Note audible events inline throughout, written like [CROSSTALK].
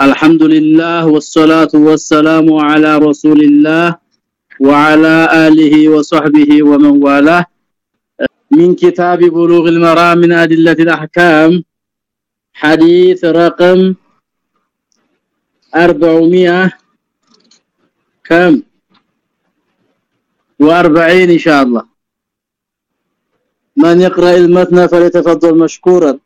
الحمد لله والصلاة والسلام على رسول الله وعلى آله وصحبه ومن والاه. من كتاب بلوغ المرام من أدلة الأحكام حديث رقم 400 كم؟ و40 إن شاء الله. من يقرأ المتن فليتفضل مشكورا.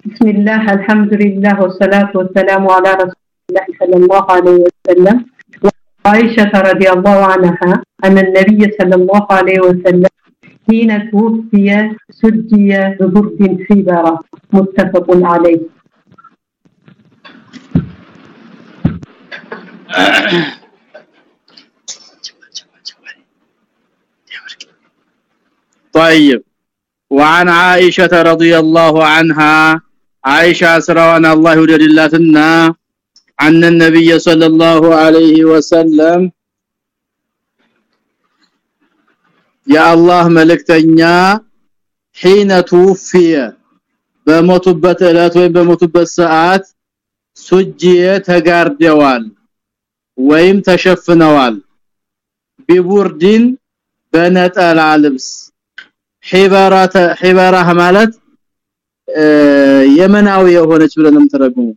بسم الله الحمد لله والصلاة والسلام على رسول الله صلى الله عليه وسلم. وعائشة رضي الله عنها أن النبي صلى الله عليه وسلم حين توفي سجي ببرد حبرة متفق عليه. طيب. وعن عائشة رضي الله عنها አይሻ ስራዋን አላህ ይወደድላትና አነ ነብይ ሰለላሁ ዐለይሂ ወሰለም የአላህ መልእክተኛ حين توفي በሞቱበት እለት ወይም በሞቱበት ሰዓት ሱጅየ ተጋርደዋል ወይም ተሸፍነዋል። ቢቡርዲን በነጠላ ልብስ ሒበራተ ሒበራህ ማለት የመናዊ የሆነች ብለንም ተረጉሙ።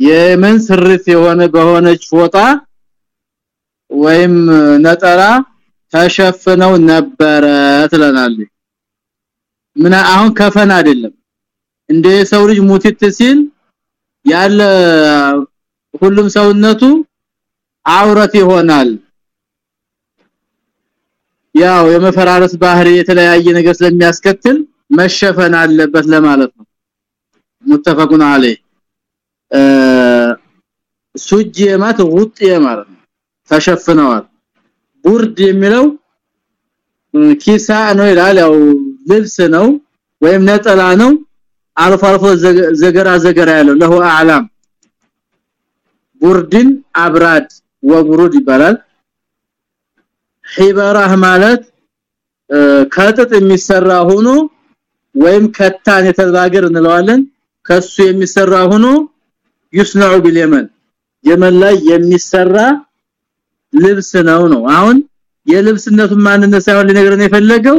የመን ስርት የሆነ በሆነች ፎጣ ወይም ነጠላ ተሸፍነው ነበረ ትለናለች። ምን አሁን ከፈን አይደለም። እንደ ሰው ልጅ ሙቲት ሲል ያለ ሁሉም ሰውነቱ አውረት ይሆናል። ያው የመፈራረስ ባህሪ የተለያየ ነገር ስለሚያስከትል መሸፈን አለበት ለማለት ነው። ሙተፈቁን አለይ። ሱጅ የማት ውጥ የማለት ነው። ተሸፍነዋል። ቡርድ የሚለው ኪሳ ነው ይላል። ያው ልብስ ነው ወይም ነጠላ ነው። አልፎ አልፎ ዘገራ ዘገራ ያለው ለሁ አዕላም። ቡርድን አብራድ ወብሩድ ይባላል። ሒበራህ ማለት ከጥጥ የሚሰራ ሆኖ ወይም ከታን የተባገር እንለዋለን። ከሱ የሚሰራ ሆኖ ይስነዑ ቢልየመን። የመን ላይ የሚሰራ ልብስ ነው ነው። አሁን የልብስነቱን ማንነት ሳይሆን ሊነግረን የፈለገው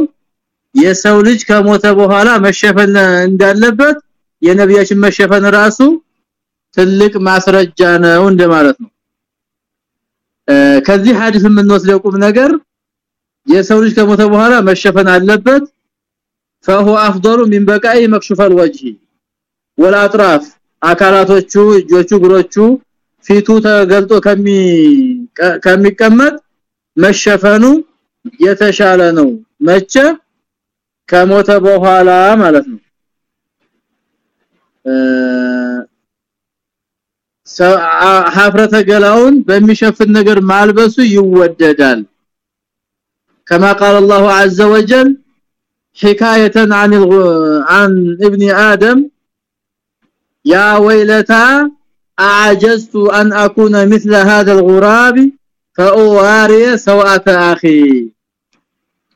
የሰው ልጅ ከሞተ በኋላ መሸፈን እንዳለበት የነቢያችን መሸፈን ራሱ ትልቅ ማስረጃ ነው እንደማለት ነው። ከዚህ ሐዲስ የምንወስደው ቁም ነገር የሰው ልጅ ከሞተ በኋላ መሸፈን አለበት فهو افضل من بقاء مكشوف الوجه والاطراف አካላቶቹ እጆቹ እግሮቹ ፊቱ ተገልጦ ከሚ ከሚቀመጥ መሸፈኑ የተሻለ ነው መቼ ከሞተ በኋላ ማለት ነው ሀፍረተ ገላውን በሚሸፍን ነገር ማልበሱ ይወደዳል كما قال الله عز وجل حكايه عن عن ابن ادم يا ويلتا اعجزت ان اكون مثل هذا الغراب فاواري سوءه اخي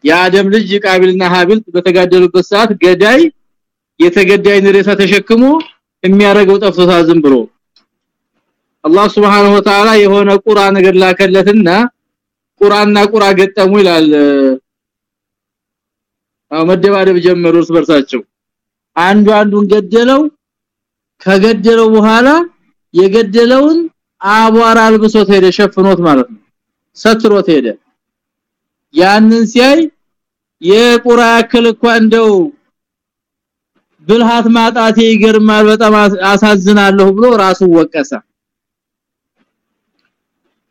የአደም ልጅ ቃቢልና ሀቢል በተጋደሉበት ሰዓት ገዳይ የተገዳይን ሬሳ ተሸክሞ የሚያረገው ጠፍቶታ ዝም ብሎ አላህ Subhanahu Wa Ta'ala የሆነ ቁራ ነገር ላከለትና ቁራና ቁራ ገጠሙ ይላል አው መደባደብ ጀመሩ እርስ በርሳቸው አንዱ አንዱን ገደለው ከገደለው በኋላ የገደለውን አቧራ አልብሶት ሄደ ሸፍኖት ማለት ነው። ሰትሮት ሄደ። ያንን ሲያይ የቁራ ያክል እንኳን እንደው ብልሃት ማጣቴ ይገርማል በጣም አሳዝናለሁ ብሎ ራሱ ወቀሰ።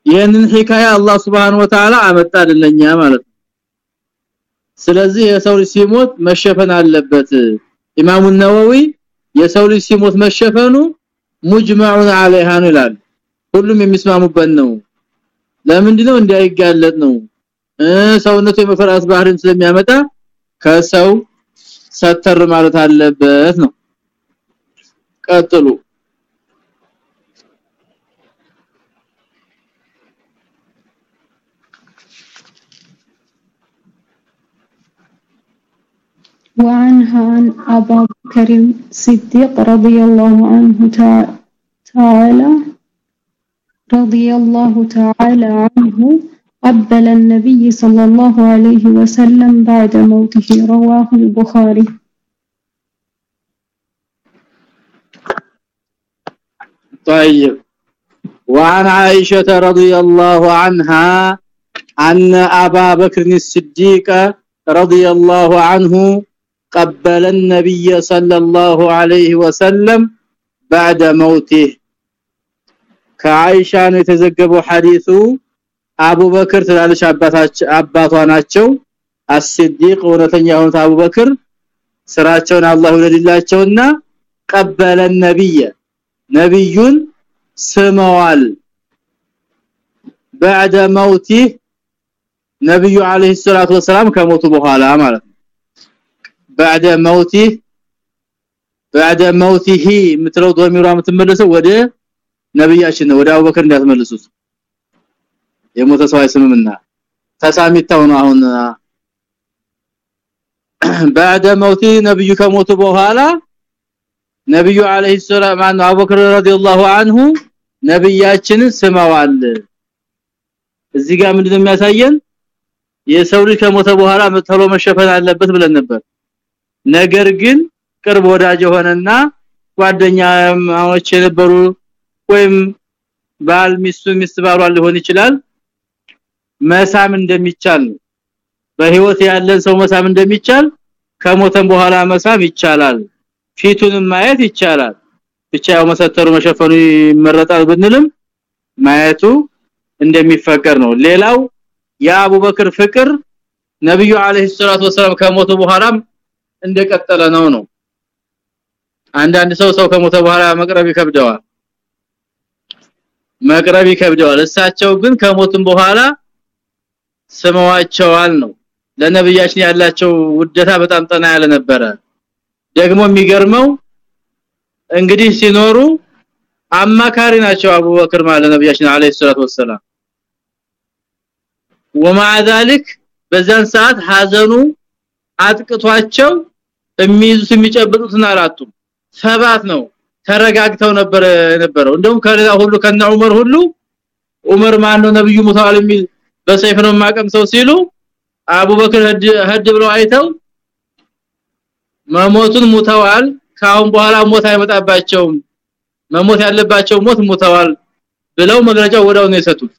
ይህንን ሂካያ አላህ Subhanahu Wa Ta'ala አመጣልኛ ማለት ነው ስለዚህ የሰው ልጅ ሲሞት መሸፈን አለበት። ኢማሙ ነወዊ የሰው ልጅ ሲሞት መሸፈኑ ሙጅማዑን አለይሃ ነው ይላል። ሁሉም የሚስማሙበት ነው። ለምንድነው እንዳይጋለጥ ነው? ሰውነቱ የመፈራስ ባህሪን ስለሚያመጣ ከሰው ሰተር ማለት አለበት ነው። ቀጥሉ وعنها عن أبا بكر الصديق رضي الله عنه تعالى رضي الله تعالى عنه قبل النبي صلى الله عليه وسلم بعد موته رواه البخاري. طيب. وعن عائشة رضي الله عنها أن أبا بكر الصديق رضي الله عنه قبل النبي صلى الله عليه وسلم بعد موته ከአይሻ ነው የተዘገበው ሐዲሱ አቡበክር ትላልሽ አባታቸው አባቷ ናቸው አስሲዲቅ እውነተኛ የሆኑት አቡበክር ስራቸውን አላህ ይወደድላቸውና ቀበለ ነብይ ነብዩን ስመዋል بعد موته ነብዩ አለይሂ ሰላቱ ወሰለም ከሞቱ በኋላ ማለት ነው بعد موته بعد موته ምትለው ዶሚሯ የምትመለሰው ወደ ነብያችን ወደ አቡበክር እንዳትመልሱት የሞተ ሰው አይስምምና ተሳሚታው ነው አሁን بعد موته ነብዩ ከሞቱ በኋላ ነብዩ አለይሂ ሰላም ማን አቡበክር ረዲየላሁ ዐንሁ ነብያችንን ስመዋል እዚህ ጋር ምንድነው የሚያሳየን የሰው ልጅ ከሞተ በኋላ ተሎ መሸፈን አለበት ብለን ነበር ነገር ግን ቅርብ ወዳጅ የሆነና ጓደኛዎች የነበሩ ወይም ባል ሚስቱ ሚስት ባሏ ሊሆን ይችላል መሳም እንደሚቻል በህይወት ያለን ሰው መሳም እንደሚቻል ከሞተን በኋላ መሳም ይቻላል ፊቱንም ማየት ይቻላል። ብቻ ያው መሰተሩ መሸፈኑ ይመረጣል ብንልም ማየቱ እንደሚፈቀር ነው። ሌላው የአቡበክር ፍቅር ነብዩ አለይሂ ሰላቱ ወሰለም ከሞቱ በኋላም እንደቀጠለ ነው ነው አንዳንድ ሰው ሰው ከሞተ በኋላ መቅረብ ይከብደዋል መቅረብ ይከብደዋል እሳቸው ግን ከሞቱም በኋላ ስመዋቸዋል ነው ለነብያችን ያላቸው ውደታ በጣም ጠና ያለ ነበረ ደግሞ የሚገርመው እንግዲህ ሲኖሩ አማካሪ ናቸው አቡበክር ማለት ነብያችን አለይሂ ሰላቱ ወሰለም ومع ذلك በዛን ሰዓት ሐዘኑ አጥቅቷቸው የሚይዙት የሚጨብጡትን አላጡ ሰባት ነው ተረጋግተው ነበር የነበረው። እንደውም ከሌላ ሁሉ ከነ ዑመር ሁሉ ዑመር ማን ነው ነብዩ ሙታል የሚል በሰይፍ ነው ማቀም ሰው ሲሉ አቡበክር ሀድ ብለው አይተው መሞቱን ሙተዋል ካሁን በኋላ ሞት አይመጣባቸውም መሞት ያለባቸው ሞት ሙተዋል ብለው መግለጫ ወዳው ነው የሰጡት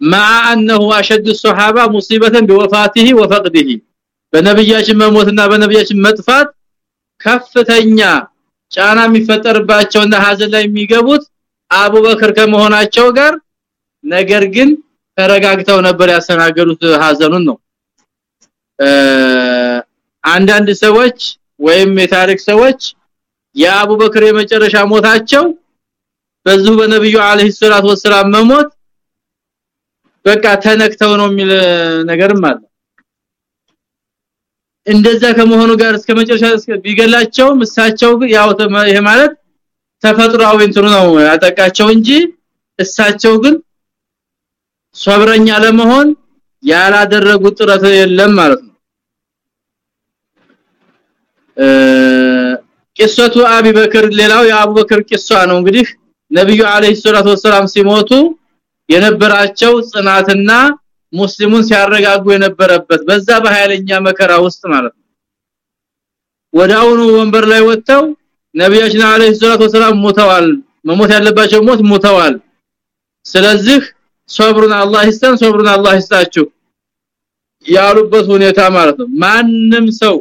مع انه اشد الصحابه مصيبه بوفاته وفقده በነብያችን መሞትና በነብያችን መጥፋት ከፍተኛ ጫና የሚፈጠርባቸውና ሀዘን ላይ የሚገቡት አቡበክር ከመሆናቸው ጋር ነገር ግን ተረጋግተው ነበር ያስተናገዱት ሀዘኑን ነው አንዳንድ ሰዎች ወይም የታሪክ ሰዎች የአቡበክር የመጨረሻ ሞታቸው በዚሁ በነብዩ አለይሂ ሰላቱ ወሰለም መሞት በቃ ተነክተው ነው የሚል ነገርም አለ። እንደዛ ከመሆኑ ጋር እስከ ቢገላቸው እሳቸው ያው ይሄ ማለት ተፈጥሯዊ እንትኑ ነው ያጠቃቸው እንጂ እሳቸው ግን ሶብረኛ ለመሆን ያላደረጉት ጥረት የለም ማለት ነው። ቂሰቱ አቢ በክር ሌላው የአቡበክር ቂሷ ነው። እንግዲህ ነብዩ አለይሂ ሰላቱ ወሰለም ሲሞቱ የነበራቸው ጽናትና ሙስሊሙን ሲያረጋጉ የነበረበት በዛ በኃይለኛ መከራ ውስጥ ማለት ነው ወዳውኑ ወንበር ላይ ወጥተው ነብያችን አለይሂ ሰላቱ ወሰለም ሞተዋል መሞት ያለባቸው ሞት ሞተዋል ስለዚህ ሶብሩን አላህ ይስጠን ሶብሩን አላህ ይስጣችሁ ያሉበት ሁኔታ ማለት ነው ማንም ሰው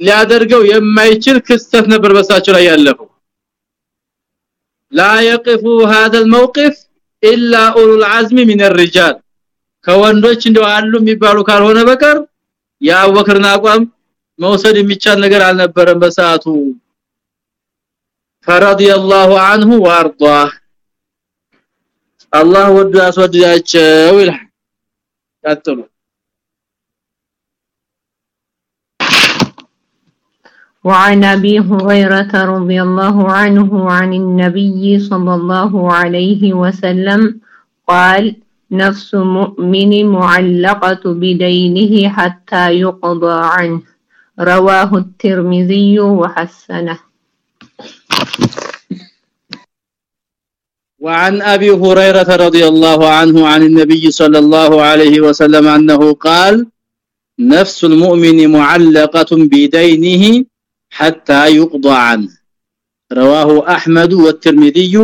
ሊያደርገው የማይችል ክስተት ነበር በሳቸው ላይ ያለፈው لا يقف هذا الموقف الا اولو العزم من الرجال ከወንዶች እንደው አሉ የሚባሉ ካልሆነ በቀር ያወክርና አቋም መውሰድ የሚቻል ነገር አልነበረም በሰዓቱ فرضي الله عنه وارضاه الله ወድ አስወድዳቸው ይላል ቀጥሉ وعن أبي هريرة رضي الله عنه عن النبي صلى الله عليه وسلم قال نفس مؤمن معلقة بدينه حتى يقضى عنه. رواه الترمذي وحسنه. وعن أبي هريرة رضي الله عنه عن النبي صلى الله عليه وسلم أنه قال نفس المؤمن معلقة بدينه حتى يقضى عنه رواه احمد والترمذي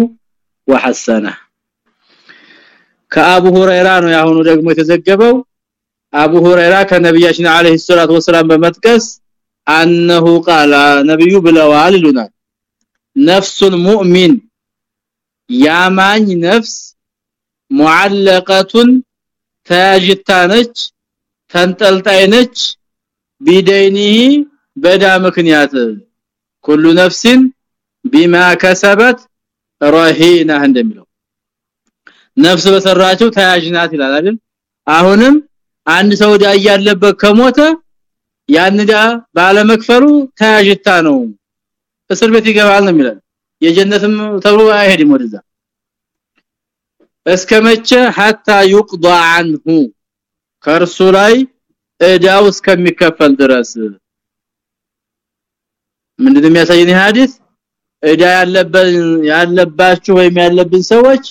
وحسنه ከአቡ ሁረይራ ነው ያሁኑ ደግሞ የተዘገበው አቡ ሁረይራ ከነብያችን አለይሂ ሰላቱ ወሰለም በመጥቀስ አንሁ ቃላ ነብዩ ብለዋል ይሉናል ነፍሱል ሙእሚን ያማኝ ነፍስ ሙዓለቀቱን ተያጅታነች ተንጠልጣይነች ቢደይኒሂ በዳ ምክንያት ኩሉ ነፍሲን ቢማ ከሰበት ረሂና እንደሚለው። ነፍስ በሰራቸው ተያዥናት ይላል አይደል? አሁንም አንድ ሰው ዳ ያለበት ከሞተ ያን ዳ ባለመክፈሉ ተያዥታ ነው። እስር ቤት ይገባል ነው የሚለው። የጀነትም ተብሎ አይሄድም ወደዛ። እስከመቼ hatta yuqda anhu ከርሱ ላይ እዳው እስከሚከፈል ድረስ ምንድነው የሚያሳየን ሐዲስ? እዳ ያለበን ያለባችሁ ወይም ያለብን ሰዎች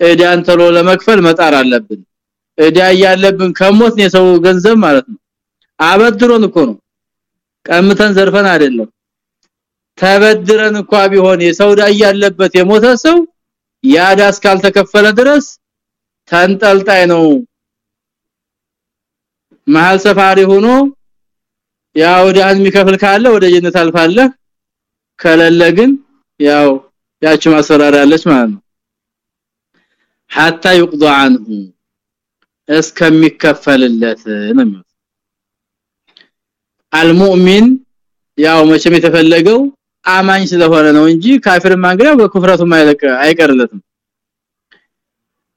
እዳን ተሎ ለመክፈል መጣር አለብን። እዳ ያለብን ከሞትን የሰው ገንዘብ ማለት ነው። አበድሮን እኮ ነው። ቀምተን ዘርፈን አይደለም። ተበድረን እንኳን ቢሆን የሰው ዳ ያለበት የሞተ ሰው ያዳ እስካልተከፈለ ድረስ ተንጠልጣይ ነው። መሃል ሰፋሪ ሆኖ ያው ዳህን የሚከፍል ካለ ወደ ጀነት አልፋለህ ከለለ ግን ያው ያቺ ማስፈራሪያለች ማለት ነው hatta yuqda anhu እስከሚከፈልለት ነው አልሙእሚን ያው መቼም የተፈለገው አማኝ ስለሆነ ነው እንጂ ካፊር ማንገራ በኩፍረቱ ማይለቅ አይቀርለትም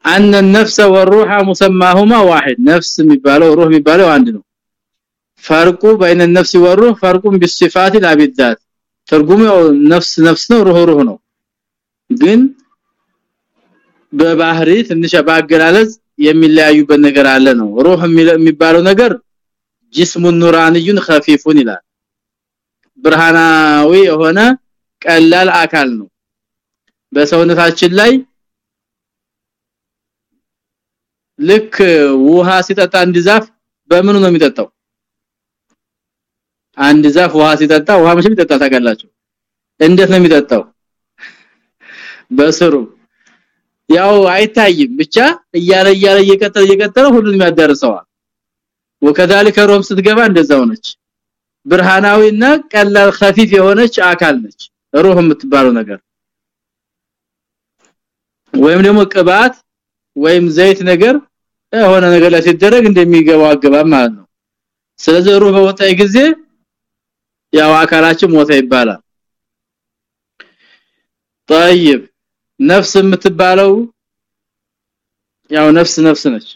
አን النفس والروح مسماهما واحد نفس የሚባለው روح የሚባለው አንድ ነው ፈርቁ بين النفس والروح فرق بالصفات لا بالذات ትርጉሙ ነፍስ ነፍስ ነው روح روح ነው ግን በባህሪ ትንሽ ባገላለጽ የሚለያዩበት ነገር አለ ነው روح የሚባለው ነገር ጅስሙ ኑራንዩን خفيفون ይላል ብርሃናዊ የሆነ ቀላል አካል ነው በሰውነታችን ላይ ልክ ውሃ ሲጠጣ አንድ ዛፍ በምኑ ነው የሚጠጣው አንድ ዛፍ ውሃ ሲጠጣ ውሃ መቼም ይጠጣ ታውቃላችሁ? እንዴት ነው የሚጠጣው? በስሩ። ያው አይታይም። ብቻ እያለ እያለ እየቀጠለ እየቀጠለ ሁሉን ያዳርሰዋል። ወከዛልከ ሮም ስትገባ እንደዛው ነች። ብርሃናዊና ቀላል خفيف የሆነች አካል ነች። ሩህ የምትባለው ነገር። ወይም ደግሞ ቅባት ወይም ዘይት ነገር የሆነ ነገር ላይ ሲደረግ እንደሚገባው አገባ ማለት ነው። ስለዚህ ሩህ በወጣ ጊዜ ያው አካላችን ሞተ ይባላል طيب ነፍስ የምትባለው ያው ነፍስ ነፍስ ነች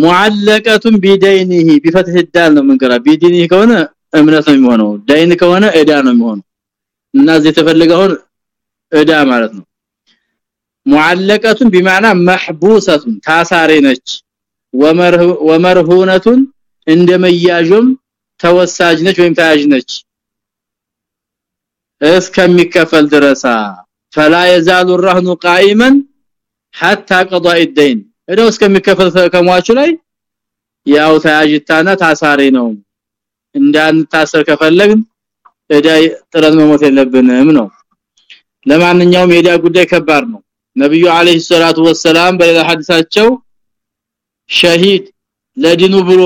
ሙዓለቀቱን ቢደይኒሂ ቢፈትህ ዳል ነው መንገራ ቢዲኒሂ ከሆነ እምነት ነው የሚሆነው ዳይን ከሆነ እዳ ነው የሚሆነው እና እዚህ የተፈለገውን እዳ ማለት ነው ሙዓለቀቱን بمعنى محبوسه ታሳሪ ነች ወመርሁነቱን እንደመያዡም ተወሳጅ ነች ወይም ተያዥ ነች እስከሚከፈል ድረሳ فلا يزال الرهن قائما حتى قضاء الدين እዳው እስከሚከፈል ከሟቹ ላይ ያው ተያዥታና ታሳሪ ነው እንዳንታሰር ከፈለግን እዳ ጥረት መሞት የለብንም ነው ለማንኛውም የዳ ጉዳይ ከባድ ነው ነብዩ አለይሂ ሰላቱ ወሰለም በሌላ ሐዲሳቸው ሸሂድ ለዲኑ ብሎ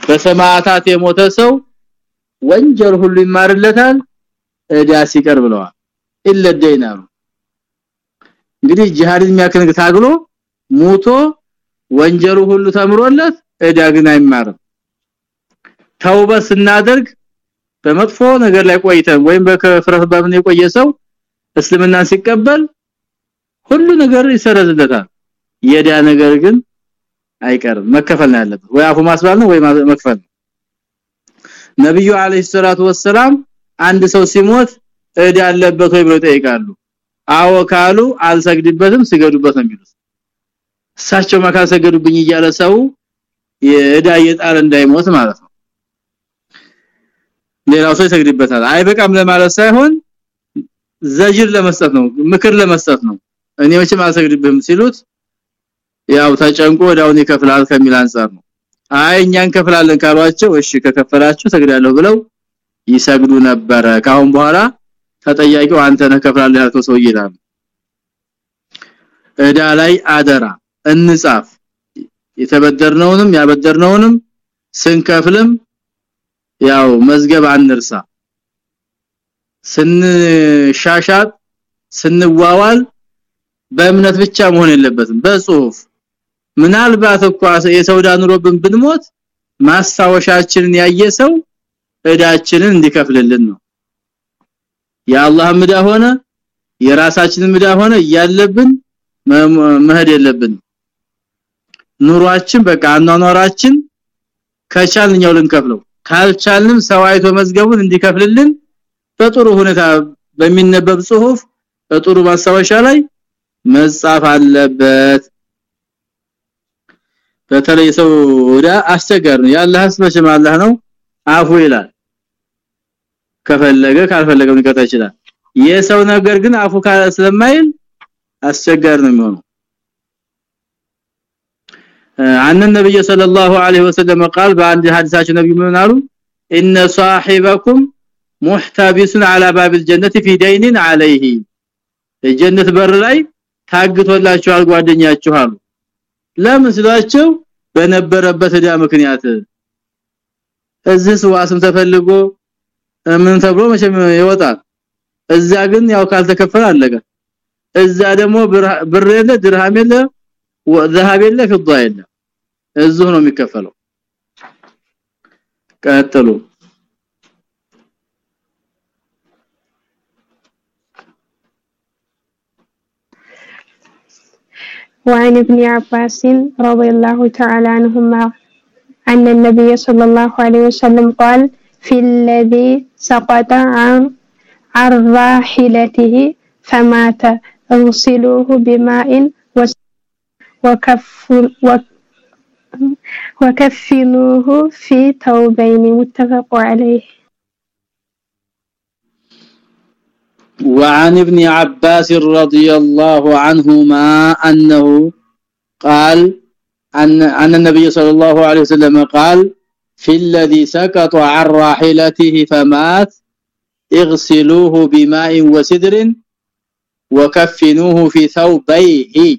በሰማዕታት የሞተ ሰው ወንጀል ሁሉ ይማርለታል እዳ ሲቀር ብለዋል። ኢለ ደይናሩ እንግዲህ ጂሃድን የሚያከነግ ታግሎ ሞቶ ወንጀሉ ሁሉ ተምሮለት እዳ ግን አይማርም። ተውበ ስናደርግ በመጥፎ ነገር ላይ ቆይተን ወይም በከፍረት ባብን የቆየ ሰው እስልምናን ሲቀበል ሁሉ ነገር ይሰረዝለታል። የዳ ነገር ግን አይቀርም። መከፈል ነው ያለበት። ወይ አፉ ማስባል ነው ወይ መክፈል ነብዩ አለይሂ ሰላቱ ወሰለም አንድ ሰው ሲሞት እዳ ያለበት ወይ ብለው ይጠይቃሉ። አዎ ካሉ አልሰግድበትም ስገዱበት ነው የሚሉት። እሳቸው ማካሰገዱብኝ እያለ ሰው የእዳ የጣል እንዳይሞት ማለት ነው። ሌላው ሰው ይሰግድበታል። አይበቃም ለማለት ሳይሆን ዘጅር ለመስጠት ነው ምክር ለመስጠት ነው። እኔ መቼም አልሰግድብህም ሲሉት ያው ተጨንቆ ወዳውን ይከፍላል ከሚል አንፃር ነው። አይ እኛን ከፍላለን ካሏቸው እሺ ከከፈላችሁ ሰግዳለሁ ብለው ይሰግዱ ነበረ። ካሁን በኋላ ተጠያቂው አንተ ነህ ከፍላለህ ያልከው ሰው ይላል እዳ ላይ አደራ እንጻፍ። የተበደርነውንም ያበደርነውንም ስንከፍልም ያው መዝገብ አንርሳ። ስንሻሻት ስንዋዋል በእምነት ብቻ መሆን የለበትም። በጽሁፍ ምናልባት እንኳን የሰውዳ ኑሮብን ብንሞት ማስታወሻችንን ያየ ሰው እዳችንን እንዲከፍልልን ነው። የአላህ ምዳ ሆነ የራሳችንን ምዳ ሆነ ያለብን መሄድ የለብን ኑሯችን በቃ አኗኗራችን ከቻልኛው ልንከፍለው ካልቻልንም ሰው አይቶ መዝገቡን እንዲከፍልልን በጥሩ ሁኔታ በሚነበብ ጽሁፍ በጥሩ ማስታወሻ ላይ መጻፍ አለበት በተለይ ሰው ወዳ አስቸጋሪ ነው። ያላህስ መቼም አላህ ነው? አፉ ይላል። ከፈለገ ካልፈለገ ሊቀጣ ይችላል። የሰው ነገር ግን አፉ ስለማይል አስቸጋሪ ነው የሚሆነው። عن النبي صلى الله عليه وسلم قال بعد حديثاቸው ነብዩ ምን አሉ? ان صاحبكم محتبس على باب الجنه في دين عليه الجنه በር ላይ ታግቶላችኋል ጓደኛችሁ አሉ። ለምን ስላቸው በነበረበት እዳ ምክንያት። እዚህ ዋስም ተፈልጎ ምን ተብሎ መቼም ይወጣል? እዛ ግን ያው ካል ካልተከፈለ አለቀ። እዛ ደግሞ ብር የለ ድርሃም የለ ወዘሃብ የለ ፍዳ የለ። እዙ ነው የሚከፈለው። ቀጥሉ። وعن ابن عباس رضي الله تعالى عنهما أن النبي صلى الله عليه وسلم قال في الذي سقط عن عن راحلته فمات اغسلوه بماء وكف وكفنوه في ثوبين. متفق عليه. وعن ابن عباس رضي الله عنهما أنه قال أن, أن النبي صلى الله عليه وسلم قال في الذي سكت عن راحلته فمات اغسلوه بماء وسدر وكفنوه في ثوبيه.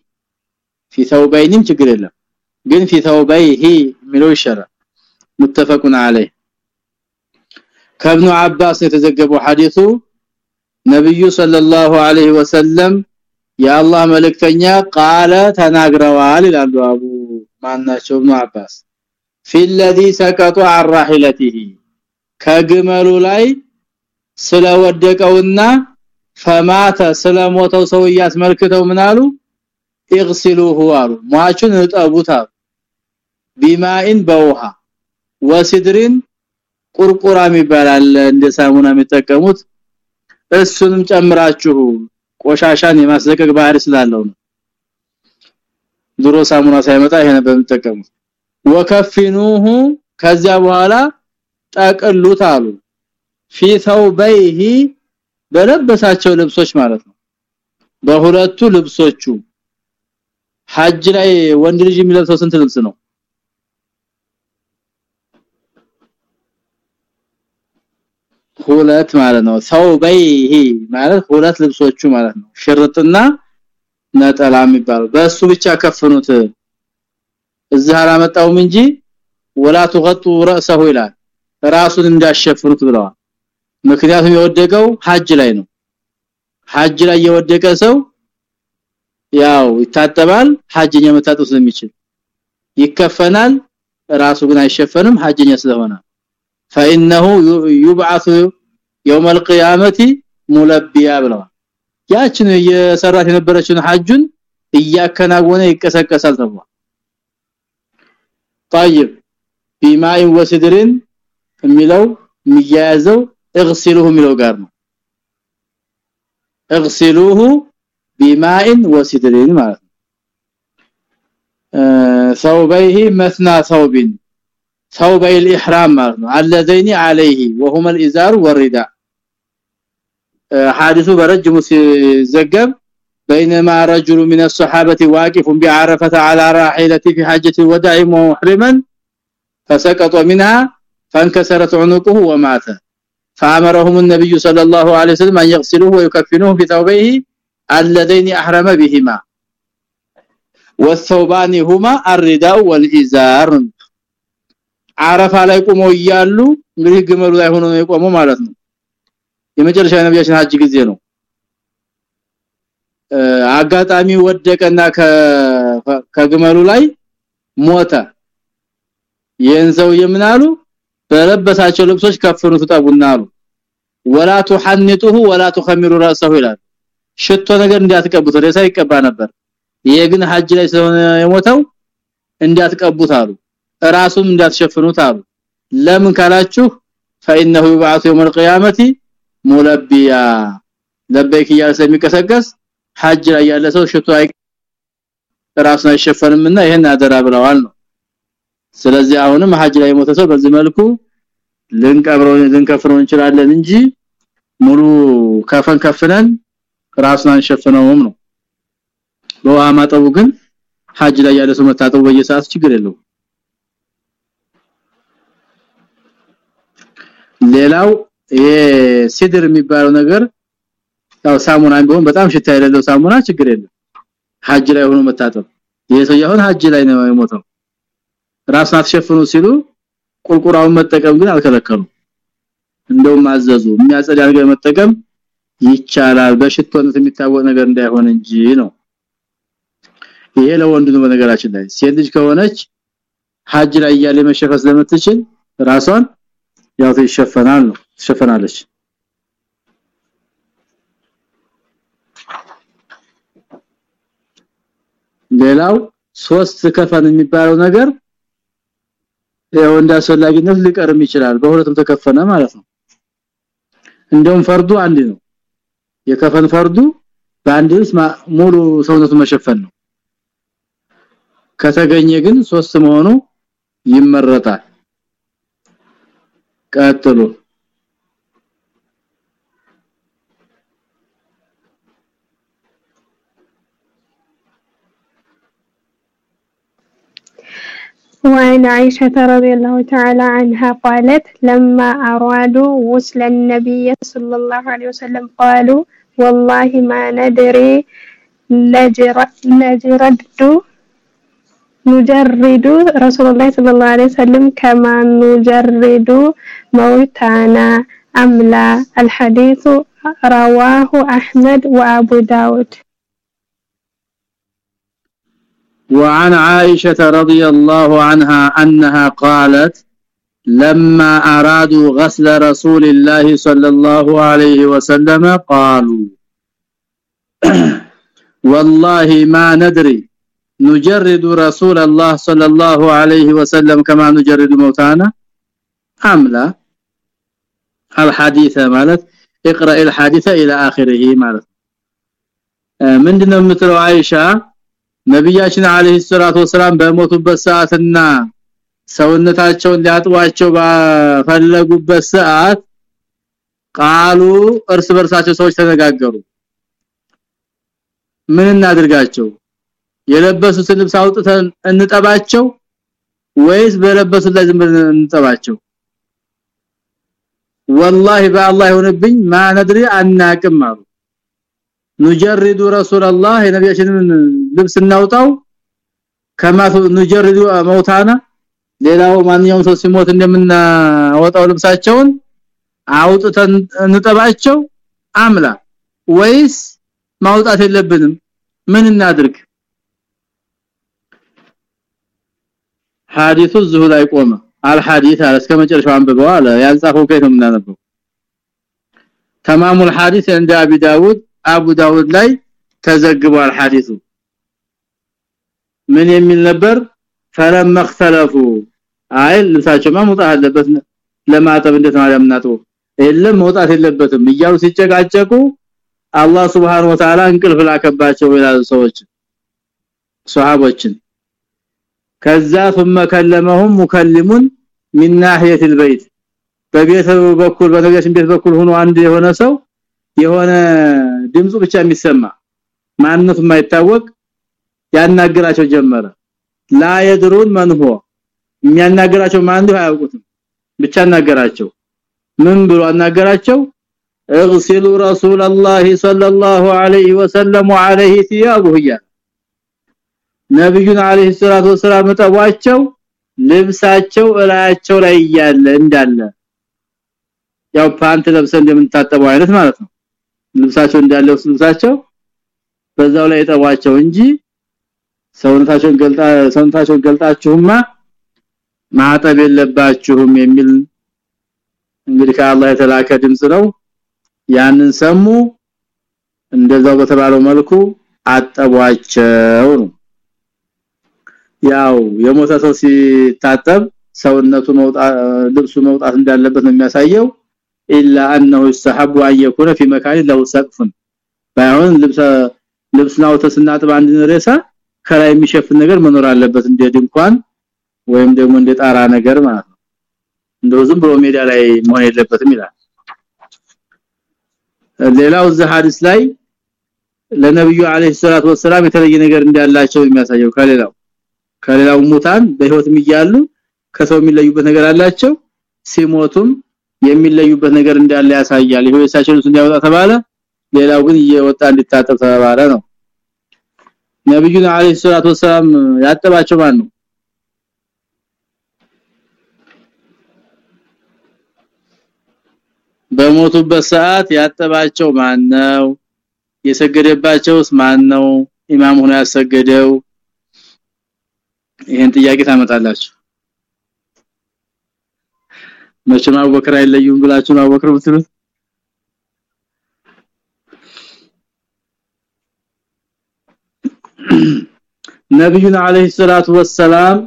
في ثوبين ችግር የለም في ثوبيه ملوشر متفق عليه. كابن عباس يتذكر حديثه. ነብዩ ሰለላሁ ዐለይሂ ወሰለም የአላህ መልእክተኛ ቃለ ተናግረዋል ይላሉ አቡ ማናቸው ኢብኑ አባስ في الذي سقط عن راحلته ከግመሉ ላይ ስለወደቀውና ፈማተ ስለሞተው ሰው ያስመልክተው ምናሉ اغسلوه አሉ ሟቹን እጠቡታ ቢማኢን በውሃ ወሲድሪን ቁርቁራም ይባላል እንደ ሳሙና የሚጠቀሙት እሱንም ጨምራችሁ ቆሻሻን የማስለቀቅ ባህሪ ስላለው ነው ድሮ ሳሙና ሳይመጣ ይሄን በመጠቀሙት ወከፊኑሁ ከዚያ በኋላ ጠቅሉት አሉ في ثوبيه በለበሳቸው ልብሶች ማለት ነው በሁለቱ ልብሶቹ ሐጅ ላይ ወንድ ልጅ የሚለብሰው ስንት ልብስ ነው ሁለት ማለት ነው ثوبيه ማለት ሁለት ልብሶቹ ማለት ነው ሽርጥና ነጠላ የሚባለው በሱ ብቻ ከፍኑት እዚህ አላመጣውም እንጂ ወላ تغطوا راسه ይላል ራሱን እንዳሸፍኑት ብለዋል ምክንያቱም የወደቀው ሐጅ ላይ ነው ሐጅ ላይ የወደቀ ሰው ያው ይታጠባል ሐጅኛ መታጠብ ስለሚችል ይከፈናል ራሱ ግን አይሸፈንም ሐጅኛ ስለሆነ فانه يبعث يوم القيامه ملبيا ብለዋል ያችን የሰራት የነበረችውን ሐጁን እያከናወነ ይቀሰቀሳል ተብሏል طيب بماء وسدر የሚለው የሚያያዘው اغسلوه የሚለው ጋር ነው اغسلوه بماء وسدر ማለት ነው ثوبيه مثنى ثوب ثوبي الاحرام ማለት ነው الذين عليه وهما الازار والرداء حادث برجم سيزغب بينما رجل من الصحابه واقف بعرفه على راحلته في حجه الوداع محرما فسقط منها فانكسرت عنقه ومات فامرهم النبي صلى الله عليه وسلم ان يغسلوه ويكفنوه بثوبيه اللذين احرم بهما والثوبان هما الرداء والازار አረፋ ላይ ቆመው እያሉ እንግዲህ ግመሉ ላይ ሆኖ ነው የቆመው ማለት ነው የመጨረሻ ነብያችን ሀጅ ጊዜ ነው አጋጣሚ ወደቀና ከግመሉ ላይ ሞተ ይህን ሰው የምናሉ በለበሳቸው ልብሶች ከፍኑ ተጠቡና አሉ ወላ تحنطه ولا تخمروا راسه ይላል ሽቶ ነገር እንዲያትቀቡት ሬሳ ይቀባ ነበር ይሄ ግን ሀጅ ላይ ስለሆነ የሞተው እንዲያትቀቡት አሉ ራሱም እንዳትሸፍኑት አሉ ለምን ካላችሁ فانه يبعث يوم القيامه ሙለቢያ ለበይክ እያለ ስለሚቀሰቀስ ሐጅ ላይ ያለ ሰው ሽቶ አይ ራሱን አይሸፈንምና ይሄን አደራ ብለዋል ነው። ስለዚህ አሁንም ሐጅ ላይ ሞተ ሰው በዚህ መልኩ ልንቀብረው ልንከፍረው እንችላለን እንጂ ሙሉ ከፈን ከፍነን ራሱን አንሸፍነውም ነው። በውሃ ማጠቡ ግን ሐጅ ላይ ያለ ሰው መታጠቡ በየሰዓቱ ችግር የለውም። ሌላው ይሄ የሚባለው ነገር ያው ሳሙና ቢሆን በጣም ሽታ የሌለው ሳሙና ችግር የለም። ሐጅ ላይ ሆኖ መታጠብ። ይሄ ሰው ያሁን ሐጅ ላይ ነው የሞተው። ራስን አትሸፍኑ ሲሉ ቁልቁራውን መጠቀም ግን አልከለከሉም። እንደውም አዘዙ። የሚያጸዳ ነገር መጠቀም ይቻላል። በሽቶነት የሚታወቅ ነገር እንዳይሆን እንጂ ነው። ይሄ ለወንድ ነው በነገራችን ላይ። ሴት ልጅ ከሆነች ሐጅ ላይ ያለ መሸፈስ ለምትችል ራሷን ያው ትሸፈናል ነው ትሸፈናለች። ሌላው ሶስት ከፈን የሚባለው ነገር ያው እንዳስፈላጊነት ሊቀርም ይችላል። በሁለቱም ተከፈነ ማለት ነው። እንደውም ፈርዱ አንድ ነው። የከፈን ፈርዱ በአንድ ሙሉ ሰውነቱ መሸፈን ነው። ከተገኘ ግን ሶስት መሆኑ ይመረጣል። ቀጥሉ وعن عائشة رضي الله تعالى عنها قالت لما أرادوا غسل النبي صلى الله عليه وسلم قالوا والله ما ندري نجرد نجرد رسول الله صلى الله عليه وسلم كما نجرد موتانا أم لا؟ الحديث رواه أحمد وأبو داود. وعن عائشة رضي الله عنها أنها قالت لما أرادوا غسل رسول الله صلى الله عليه وسلم قالوا [CLEARS THROAT] والله ما ندري نجرد رسول الله صلى الله عليه وسلم كما نجرد موتانا؟ أم لا؟ الحديث مالت اقرأ الحديث إلى آخره مالت. آه، من دنا مثل عائشة؟ ነብያችን አለይሂ ሰላቱ ወሰለም በሞቱበት ሰዓትና ሰውነታቸውን ሊያጥዋቸው ባፈለጉበት ሰዓት ቃሉ እርስ በርሳቸው ሰዎች ተነጋገሩ ምን እናድርጋቸው የለበሱትን ልብስ አውጥተን እንጠባቸው ወይስ በለበሱት ላይ ዝም ብለን እንጠባቸው والله በአላህ ይሁንብኝ ማ ነድሪ አናቅም አሉ نجرد رسول الله ነብያችንን ልብስ እናውጣው ከማ نجرد موتانا ሌላው ማንኛውም ሰው ሲሞት እንደምናወጣው ልብሳቸውን አውጥተን እንጠባቸው አምላ ወይስ ማውጣት የለብንም ምን እናድርግ ሐዲሱ እዚሁ ላይ ቆመ አልሐዲስ አለ እስከ መጨረሻው አንብበው አለ ያልጻፈው ከየት ነው የምናነበው ተማሙል ሐዲስ እንደ አቢ ዳውድ አቡ ዳውድ ላይ ተዘግቧል ሐዲሱ ምን የሚል ነበር? ፈለም اختلፉ አይ ልብሳቸውማ መውጣት አለበት። ለማጠብ እንዴት ማለም ናጡ የለም መውጣት የለበትም እያሉ ሲጨቃጨቁ አላህ Subhanahu Wa Ta'ala እንቅልፍ ላከባቸው ይላል ሰዎች ሱሐቦችን ከዛ ثم كلمهم مكلم من ناحيه البيت በቤተው በኩል በተገሽም ቤት በኩል ሆኖ አንድ የሆነ ሰው የሆነ ድምፁ ብቻ የሚሰማ ማንነቱ የማይታወቅ ያናግራቸው ጀመረ ላ يدرون من هو የሚያናግራቸው ማን እንደሆነ አያውቁትም ብቻ አናገራቸው ምን ብሎ አናገራቸው اغسلوا رسول الله صلى الله عليه وسلم وعليه ثيابه يا ነብዩን አለይሂ ሰላቱ ወሰላም ጠቧቸው ልብሳቸው እላያቸው ላይ ያለ እንዳለ ያው ፓንት ለብሰን እንደምንታጠበው አይነት ማለት ነው ልብሳቸው እንዳለ ልብሳቸው በዛው ላይ ጠቧቸው እንጂ ሰውነታቸውን ገልጣ ሰውነታቸውን ገልጣችሁማ ማጠብ የለባችሁም የሚል እንግዲህ ከአላህ የተላከ ድምጽ ነው። ያንን ሰሙ። እንደዛው በተባለው መልኩ አጠቧቸው ያው የሞተ ሰው ሲታጠብ ሰውነቱ መውጣት ልብሱ መውጣት እንዳለበት ነው የሚያሳየው። ኢላ አንሁ ይስተሐቡ አን የኩነ ፊ መካኒ ለው ባይሆን ልብስ ልብስናው ተስናጥብ አንድን ከላይ የሚሸፍን ነገር መኖር አለበት። እንደ ድንኳን ወይም ደግሞ እንደ ጣራ ነገር ማለት ነው። እንደው ዝም ብሎ ሜዳ ላይ መሆን የለበትም ይላል። ሌላው እዚህ ሐዲስ ላይ ለነብዩ አለይሂ ሰላቱ ወሰለም የተለየ ነገር እንዳላቸው የሚያሳየው። ከሌላው ከሌላው ሙታን በህይወትም እያሉ ከሰው የሚለዩበት ነገር አላቸው። ሲሞቱም የሚለዩበት ነገር እንዳለ ያሳያል። ይሄው የሳቸው እንዲያወጣ ተባለ ሌላው ግን እየወጣ እንዲታጠብ ተባለ ነው ነብዩን አለይሂ ሰላቱ ወሰለም ያጠባቸው ማን ነው? በሞቱበት ሰዓት ያጠባቸው ማን ነው? የሰገደባቸውስ ማን ነው? ኢማም ሆኖ ያሰገደው? ይሄን ጥያቄ ታመጣላችሁ። መቼም አቡበክር አይለዩም ብላችሁ አቡበክር ብትሉት ነብዩን አለይሂ ሰላቱ ወሰላም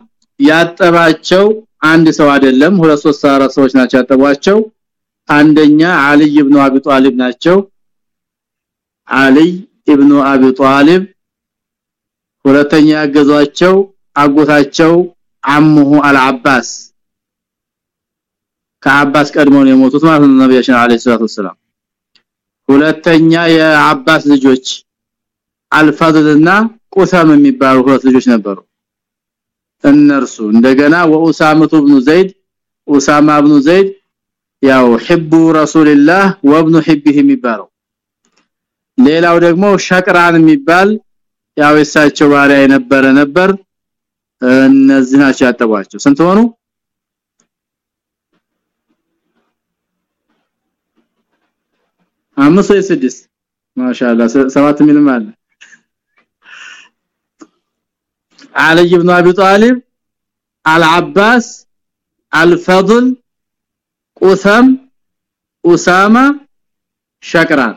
ያጠባቸው አንድ ሰው አይደለም። ሁለት ሶስት አራት ሰዎች ናቸው ያጠቧቸው። አንደኛ አልይ ኢብኑ አቢ ጣሊብ ናቸው። አልይ ኢብኑ አቢ ጣሊብ ሁለተኛ ያገዟቸው አጎታቸው አሙሁ አልዓባስ ከአባስ ቀድመው ነው የሞቱት ማለት ነው ነብያችን አለይሂ ሰላቱ ወሰለም ሁለተኛ የአባስ ልጆች አልፋድልና ቁሳም የሚባሉ ሁለት ልጆች ነበሩ። እነርሱ እንደገና ወኡሳመቱ ኢብኑ ዘይድ ኡሳማ ኢብኑ ዘይድ ያው ህቡ ረሱልላህ ወብኑ ህቢህ የሚባለው። ሌላው ደግሞ ሸቅራን የሚባል ያው የሳቸው ባሪያ የነበረ ነበር። እነዚህ ናቸው ያጠቧቸው ስንት ሆኑ? አምስት ወይ ስድስት? ማሻአላ ሰባት ሚልም አለ علي بن ابي طالب العباس الفضل ቁሰም ኡሳማ ሸቅራን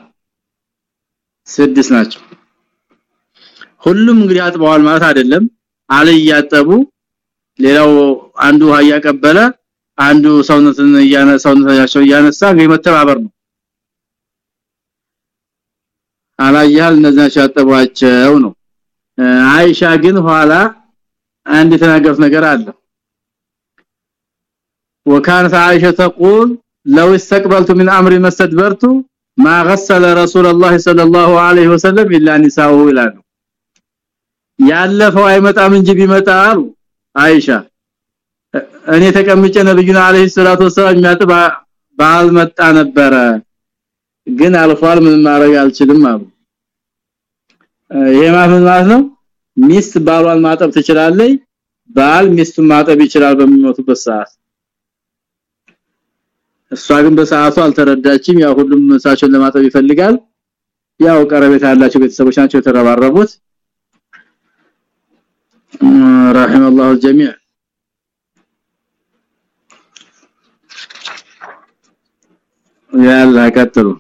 ስድስት ናቸው ሁሉም እንግዲህ አጥበዋል ማለት አይደለም አለ ያጠቡ ሌላው አንዱ ውሃ እያቀበለ አንዱ ሰውነትን እያነሳው እያነሳ እንግዲህ መተባበር ነው አላያል እነዛቸው ያጠቧቸው ነው አይሻ ግን ኋላ አንድ የተናገሩት ነገር አለ وكانت عائشه تقول لو استقبلت من امري ما استدبرت ما غسل رسول الله صلى الله عليه وسلم الا نساءه ይላሉ ያለፈው አይመጣም እንጂ ቢመጣሉ አይሻ እኔ ተቀምጬ ነብዩና አለይሂ ሰላቱ ወሰለም የሚያጥባ ባል መጣ ነበረ ግን አልፏል ምን ማድረግ አልችልም አሉ ይሄ ማለት ነው ሚስት ባሏን ማጠብ ትችላለች ባል ሚስቱን ማጠብ ይችላል በሚሞቱበት ሰዓት እሷ ግን በሰዓቱ አልተረዳችም ያው ሁሉም እሳቸውን ለማጠብ ይፈልጋል ያው ቀረቤት ያላቸው ቤተሰቦች ናቸው የተረባረቡት رحم الله الجميع يلا قتلوا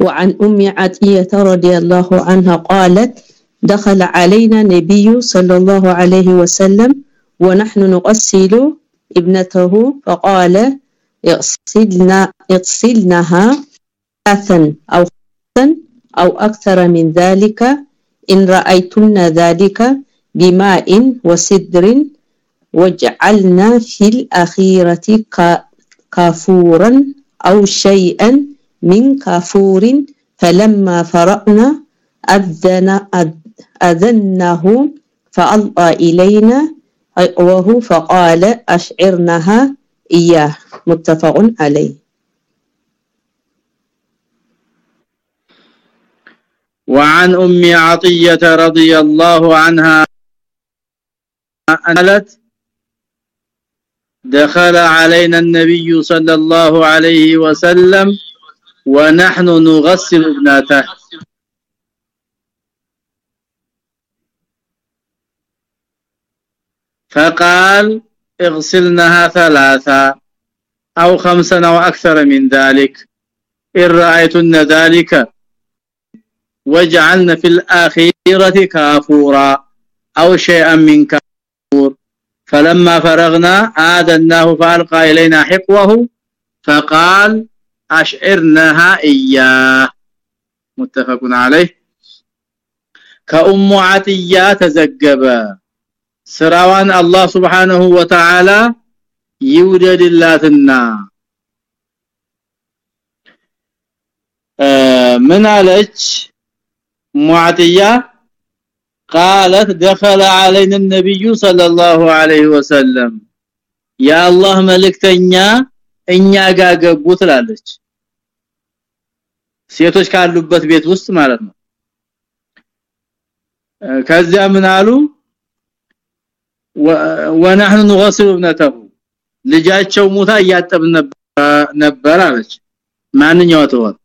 وعن أم عطية رضي الله عنها قالت دخل علينا نبي صلى الله عليه وسلم ونحن نغسل ابنته فقال اغسلنها ثلاثا أو خمسا أو أكثر من ذلك إن رأيتن ذلك بماء وسدر وجعلنا في الأخيرة كافورا أو شيئا من كافور فلما فرقنا أذن أذنه فألقى إلينا وهو فقال أشعرنها إياه. متفق عليه. وعن أم عطية رضي الله عنها قالت دخل علينا النبي صلى الله عليه وسلم ونحن نغسل ابنته فقال اغسلنها ثلاثا أو خمسا أو أكثر من ذلك. إن رأيتن ذلك واجعلن في الآخرة كافورا أو شيئا من كافور. فلما فرغنا آذناه فألقى إلينا حقوه فقال أشعرنها إياه متفق عليه كأم عطية تزجب سراوان الله سبحانه وتعالى ይውደድላትና ምን አለች معطيه قالت دخل علينا النبي صلى الله عليه وسلم يا الله መልእክተኛ እኛ ጋር ገቡ ትላለች ሴቶች ካሉበት ቤት ውስጥ ማለት ነው ከዚያ ምን አሉ ونحن نغسل ابنته ልጃቸው ሙታ እያጠብ ነበር አለች ማንኛው ተወት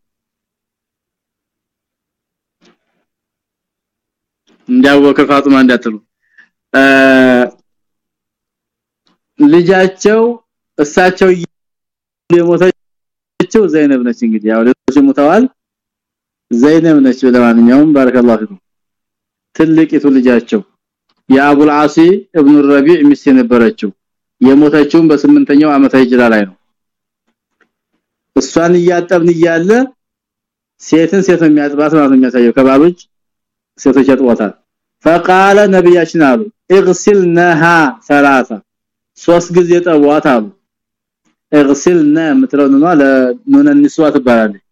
እንዳወቀ ፋጡማ እንዳትሉ ልጃቸው እሳቸው የሞተችው ዘይነብ ነች እንግዲህ ያው ልጅ ሙተዋል ዘይነብ ነች ለማንኛውም ባረከላሁ ፊኩም ትልቂቱ ልጃቸው የአቡል አሲ ኢብኑ ረቢዕ ሚስት የነበረችው የሞተችውን በስምንተኛው ዓመተ ሂጅራ ላይ ነው እሷን እያጠብን እያለ ሴትን ሴት የሚያጥባት ማለት ነው የሚያሳየው ከባብጅ ሴቶች ያጥዋታል فقال ነብያችን አሉ اغسلنها ثلاثه ሶስት ጊዜ ጠቧት አሉ اغسلنا ምትለው ነው ለኑን ንስዋ ትባላለች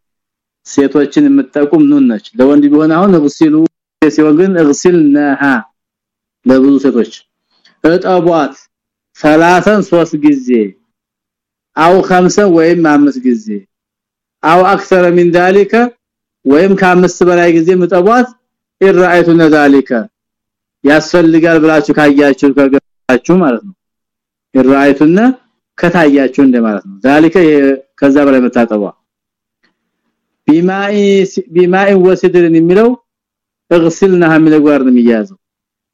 ሴቶችን የምትጠቁም ኑን ነች። ለወንድ ቢሆን አሁን እግሲሉ ሲሆን ግን እግሲልናሃ ለብዙ ሴቶች። እጠቧት ሰላሰን ሶስት ጊዜ አው خمسه ወይም አምስት ጊዜ አው اكثر من ذلك ወይም ከአምስት በላይ ጊዜ ምጠቧት ኢራአይቱነ ذلك ያስፈልጋል ብላችሁ ካያችሁ ከገባችሁ ማለት ነው። ኢራአይቱነ ከታያችሁ እንደማለት ነው። ذلك ከዛ በላይ መታጠቧ ቢማኢ ቢማኢ ወሲድርን የሚለው اغسلناها من الغار የሚያዘው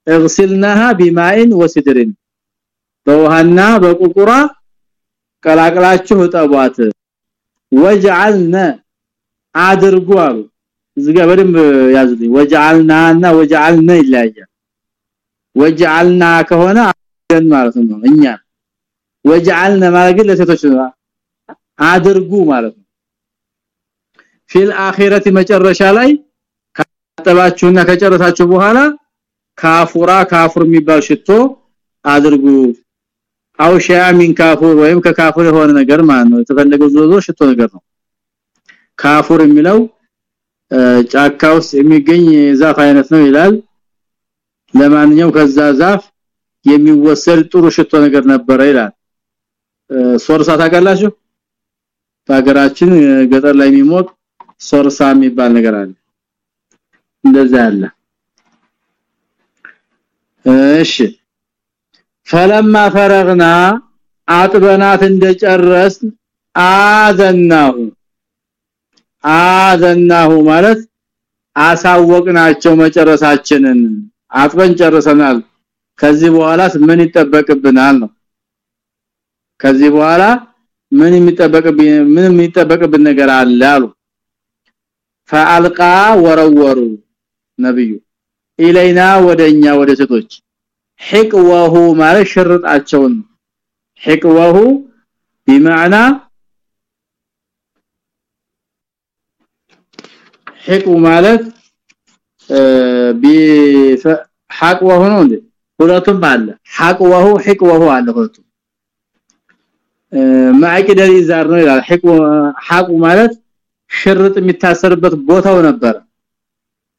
اغسلناها بماء وسدر በውሃና በቁቁራ ቀላቅላችሁ ጠቧት ወجعلنا አድርጉ አሉ። እዚህ ጋር በደንብ ያዙልኝ። ወجعلناና ወجعلنا ይለያያል። ወجعلنا ከሆነ አድርገን ማለት ነው እኛ ወجعلنا ማለት ለሴቶች አድርጉ ፊል አኺረቲ መጨረሻ ላይ ካጠባችሁና ከጨረሳችሁ በኋላ ካፉራ ካፉር የሚባል ሽቶ አድርጉ። አው ሸያ ሚን ካፉር ወይም ከካፉር የሆነ ነገር ማለት ነው። የተፈለገው ዞዞ ሽቶ ነገር ነው። ካፉር የሚለው ጫካ ውስጥ የሚገኝ ዛፍ አይነት ነው ይላል። ለማንኛው ከዛ ዛፍ የሚወሰድ ጥሩ ሽቶ ነገር ነበረ ይላል። ሶርሳ ታውቃላችሁ? በሀገራችን ገጠር ላይ የሚሞቅ ሶርሳ የሚባል ነገር አለ። እንደዛ አለ እሺ። ፈለማ ፈረግና አጥበናት እንደጨረስ አዘናሁ። አዘናሁ ማለት አሳወቅናቸው መጨረሳችንን። አጥበን ጨርሰናል። ከዚህ በኋላስ ምን ይጠበቅብናል ነው። ከዚህ በኋላ ምን የሚጠበቅብን ምን የሚጠበቅብን ነገር አለ አሉ ፈአልቃ ወረወሩ ነብዩ ኢለይና ወደኛ ወደ ሴቶች حقوه ማለት ሽርጣቸውን حقوه بمعنى حقو ማለት ሐቅወሁ ነው እንዴ ሁለቱም አለ ሐቅወሁ ሐቅወሁ አለ ሁለቱም ማዕቂደል ይዛር ነው ይላል ሐቁ ማለት ሽርጥ የሚታሰርበት ቦታው ነበር።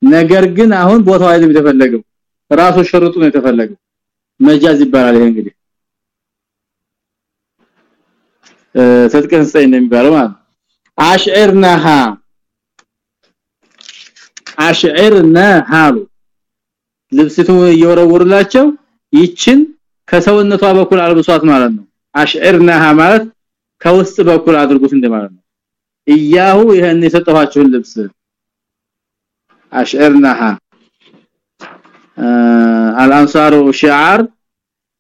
ነገር ግን አሁን ቦታው አይደለም የተፈለገው። ራሱ ሽርጡ ነው የተፈለገው። መጃዝ ይባላል ይሄ እንግዲህ። ትጥቅን ነው የሚባለው ማለት አሽዕርናሃ አሽዕርናሃ ልብስቱ እየወረወሩላቸው ይችን ከሰውነቷ በኩል አልብሷት ማለት ነው። አሽዕርናሃ ማለት ከውስጥ በኩል አድርጉት እንደማለት ነው እያሁ ይሄን የሰጠኋችሁን ልብስ አሽዕርናሃ الانصار شعار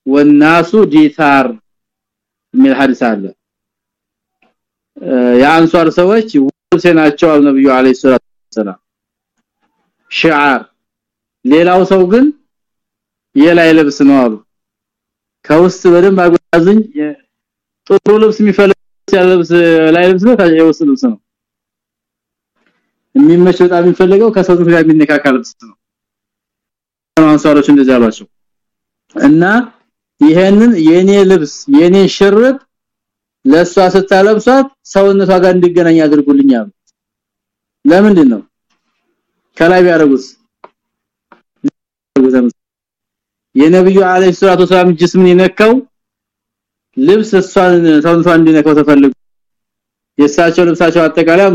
والناس ዲታር የሚል ሐዲስ አለ የአንሷር ሰዎች ውሴ ናቸው አሉ ነብዩ አለይሂ ሰላም ሽዓር ሌላው ሰው ግን የላይ ልብስ ነው አሉ ከውስጥ በደንብ አጓዝኝ ጥሩ ልብስ የሚፈልግ ልብስ ላይ ልብስ ነው የውስጥ ልብስ ነው። የሚመች በጣም የሚፈልገው ከሰው ጋር የሚነካካ ልብስ ነው። አንሳሮች እንደዚህ አሏቸው። እና ይሄንን የኔ ልብስ የኔ ሽርጥ ለሷ ስታለብሷት ሰውነቷ ጋር እንዲገናኝ አድርጉልኛል ለምንድን ነው ከላይ ቢያረጉት የነብዩ አለይሂ ሰላቱ ሰላም ጅስምን ይነካው ልብስ እሷን ሰውነቷ እንዲነካው ተፈልጉ የሳቸው ልብሳቸው አጠቃላይ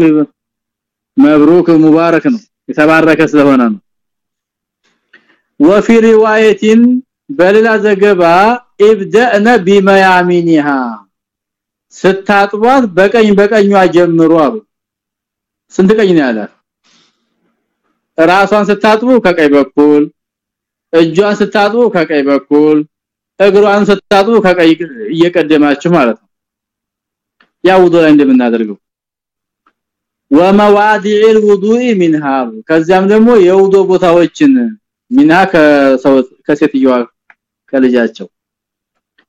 መብሩክ ሙባረክ ነው የተባረከ ስለሆነ ነው وفي روايه በሌላ ዘገባ ابدأنا بميامنها ስታጥቧት በቀኝ በቀኟ ጀምሩ አሉ ስንት ቀኝ ነው ያላት ራሷን ስታጥቡ ከቀኝ በኩል እጇን ስታጥቡ ከቀኝ በኩል እግሯን ስታጥቡ ከቀኝ እየቀደማችሁ ማለት ነው ያው ውዱ ላይ እንደምናደርገው ومواضع الوضوء منها ከዚያም ደግሞ የውዱ ቦታዎችን ሚና ከሰው ከሴትየዋ ከልጃቸው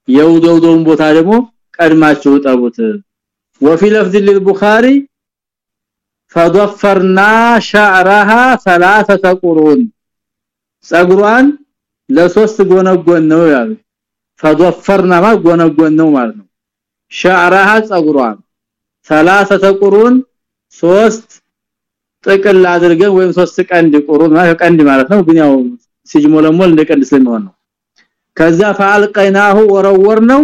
የውዱውን ቦታ ደግሞ ቀድማቸው ጠቡት وفي لفظ للبخاري فضفرنا شعرها ثلاثه قرون ጸጉሯን ለሶስት ጎነጎን ነው ያሉ فضفرنا ማ ጎነጎን ነው ማለት ነው شعرها ጸጉሯን ثلاثه قرون ሶስት ጥቅል አድርገን ወይም ሶስት ቀንድ ቁሩን ማለት ቀንድ ማለት ነው ግን ያው ሲጅሞለሞል እንደ ቀንድ ስለሚሆን ነው ከዛ فالقيناه ወረወር ነው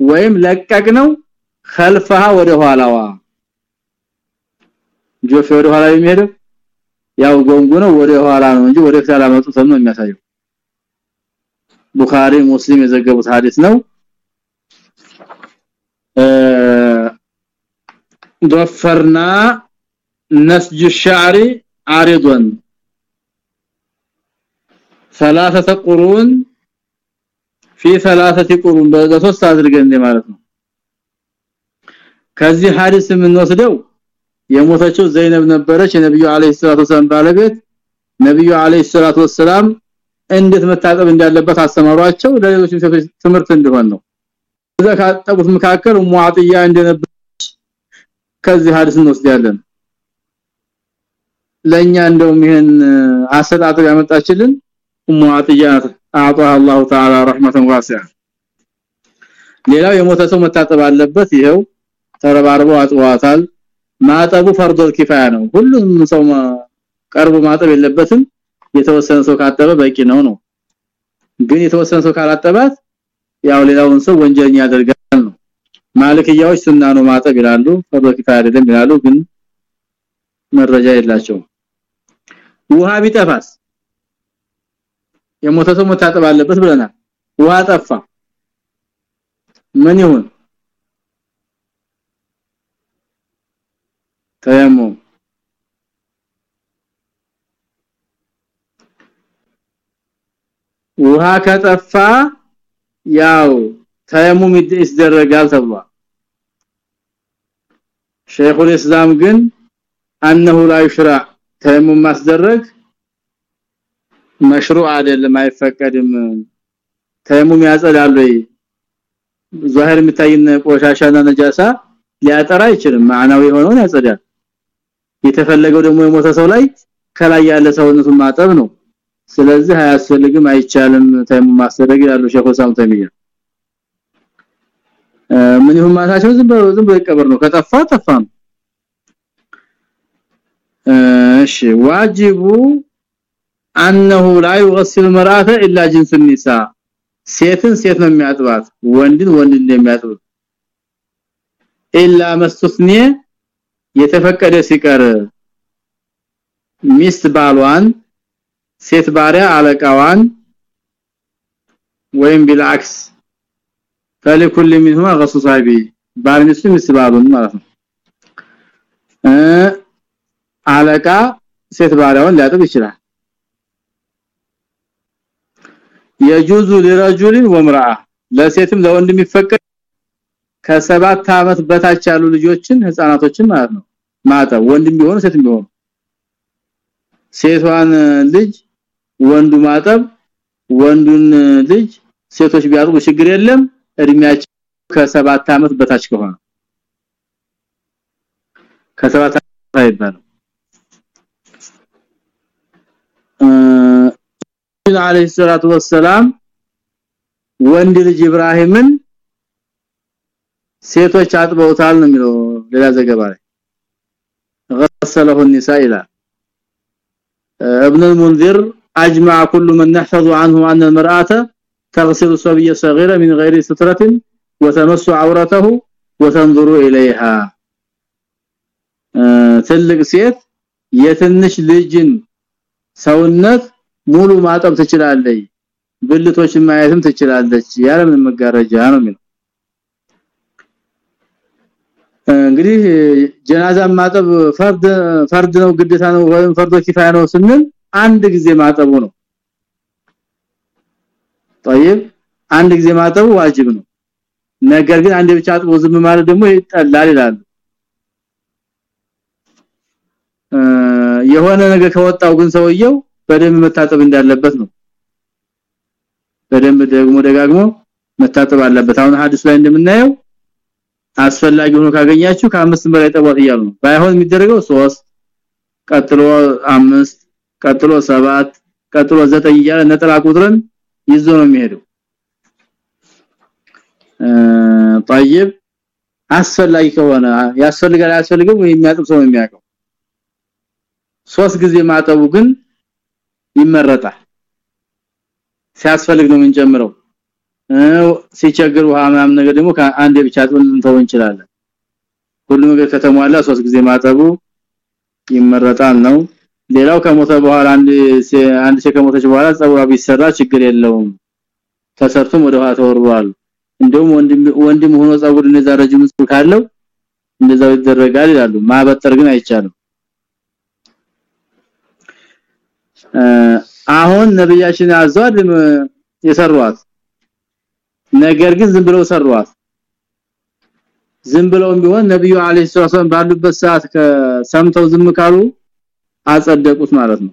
ወይም ለቀቅ ነው خلفها ወደ ኋላዋ ጆፌ ወደ ኋላ የሚሄደው ያው ጎንጉ ነው ወደ ኋላ ነው እንጂ ወደ ኋላ መጡ ነው የሚያሳየው ቡኻሪ ሙስሊም የዘገቡት ሐዲስ ነው ضفرنا نسج الشعر عارضا ثلاثه قرون في ثلاثه قرون በሶስት አድርገን ማለት ነው ከዚህ ሐዲስ የምንወስደው የሞተችው ዘይነብ ነበረች የነብዩ አለይሂ ሰላቱ ወሰለም ባለቤት ነብዩ አለይሂ ሰላቱ ወሰለም እንዴት መታጠብ እንዳለበት አስተማሯቸው ለሌሎች ትምህርት እንዲሆን ነው። እዛ ካጠቡት መካከል ሙአጥያ እንደነበረች ከዚህ ሐዲስ እንወስዳለን። ለኛ እንደውም ይሄን አሰጣጥ ያመጣችልን ሙአጥያ አጣ አላሁ ተዓላ ረህመተን ዋሲዓ ሌላው የሞተ ሰው መታጠብ አለበት። ይሄው ተረባርበው አጥዋታል ማጠቡ ፈርዶል ኪፋያ ነው። ሁሉም ሰው ቀርቦ ማጠብ የለበትም የተወሰነ ሰው ካጠበ በቂ ነው ነው። ግን የተወሰነ ሰው ካላጠባት ያው ሌላውን ሰው ወንጀለኛ ያደርጋል ነው። ማልክያዎች ሱና ነው ማጠብ ይላሉ ፈርዶ አይደለም ይላሉ ግን መረጃ የላቸው ውሃ ቢጠፋስ? የሞተ ሰው መታጠብ አለበት ብለናል። ውሃ ጠፋ። ምን ይሁን? ተየሙ ውሃ ከጠፋ ያው ተየሙም ይደረጋል ተብሏል ሸይኹል እስላም ግን انه لا يشرع ተየሙም ማስደረግ መሽሩዕ አይደለም አይፈቀድም ተየሙም ያጸዳል ወይ ዛሂር የሚታይን ቆሻሻና ነጃሳ ሊያጠራ አይችልም ማዕናዊ የሆነውን ያጸዳል የተፈለገው ደግሞ የሞተ ሰው ላይ ከላይ ያለ ሰውነቱን ማጠብ ነው ስለዚህ አያስፈልግም አይቻልም። ተይሙም ማሰረግ ያለው ሼክ ወሳም ምን ይሁን ማታቸው ዝም ብሎ ዝም ብሎ ይቀበር ነው። ከጠፋ ጠፋ ነው። እሺ። ዋጅቡ انه لا يغسل المراه الا جنس النساء ሴትን ሴት ነው የሚያጥባት ወንድን ወንድን ነው የሚያጥባት ኢላ የተፈቀደ ሲቀር ሚስት ባሏን ሴት ባሪያ አለቃዋን ወይም ቢልአክስ فلكل منهما غص صاحبي ባል ሚስት ሚስት ባሉን ማለት ነው አለቃ ሴት ባሪያውን ሊያጥብ ይችላል يجوز لرجل وامراه ለሴትም ለወንድም ይፈቀድ ከሰባት አመት በታች ያሉ ልጆችን ህፃናቶችን ማለት ነው ማጠብ ወንድም ቢሆን ሴትም ቢሆን ሴቷን ልጅ ወንዱ ማጠብ ወንዱን ልጅ ሴቶች ቢያጥቡ ችግር የለም እድሜያቸው ከሰባት አመት በታች ከሆነ ከሰባት አመት አይባልም ነብዩ አለይሂ ሰላቱ ወሰለም ወንድ ልጅ ኢብራሂምን ሴቶች አጥበውታል ነው የሚለው ሌላ ዘገባ ላይ غسله النساء الى ابن المنذر اجمع كل من نحفظ عنه ان المراه تغسل صبيه صغيره من غير ستره وتمس عورته وتنظر اليها ትልቅ ሴት የትንሽ ልጅን ሰውነት ሙሉ ማጠብ ትችላለች ብልቶችን ማየትም ትችላለች ያለምን መጋረጃ ነው የሚለው እንግዲህ ጀናዛ ማጠብ ፈርድ ፈርድ ነው ግዴታ ነው ወይም ፈርዶ ኪፋያ ነው ስንል አንድ ጊዜ ማጠቡ ነው طيب አንድ ጊዜ ማጠቡ ዋጅብ ነው ነገር ግን አንድ ብቻ አጥቦ ዝም ማለት ደግሞ ይጠላል ይላሉ የሆነ ነገር ከወጣው ግን ሰውየው በደንብ መታጠብ እንዳለበት ነው በደንብ ደግሞ ደጋግሞ መታጠብ አለበት አሁን ሐዲስ ላይ እንደምናየው አስፈላጊ ሆኖ ካገኛችሁ ከአምስት በላይ ጠዋት ይያሉ ነው ባይሆን የሚደረገው 3 ቀጥሎ 5 ቀጥሎ 7 ቀጥሎ 9 እያለ ነጠላ ቁጥርን ይዞ ነው የሚሄደው طيب አስፈላጊ ከሆነ ያስፈልጋል ያስፈልገው የሚያጥብ ሰው የሚያውቀው ሶስት ጊዜ ማጠቡ ግን ይመረጣል ሲያስፈልግ ነው የምንጨምረው ሲቸግር ውሃ ምናምን ነገር ደግሞ ከአንድ ብቻ አጥበን እንተው እንችላለን ሁሉም ነገር ከተሟላ ሶስት ጊዜ ማጠቡ ይመረጣል ነው ሌላው ከሞተ በኋላ አንድ አንድ ሴ ከሞተች በኋላ ጸጉሯ ቢሰራ ችግር የለውም። ተሰርቶም ወደ ውሃ ተወርዋል እንደውም ወንድም ወንድም ሆኖ ጸጉር እንደዛ ረጅም ጸጉር ካለው እንደዛው ይደረጋል ይላሉ። ማበጠር ግን አይቻልም። አሁን ነብያችን አዟል የሰሯት። ነገር ግን ዝም ብለው ሰሯት። ዝም ብለውም ቢሆን ነብዩ አለይሂ ሰላም ባሉበት ሰዓት ከሰምተው ዝም ካሉ አጸደቁት ማለት ነው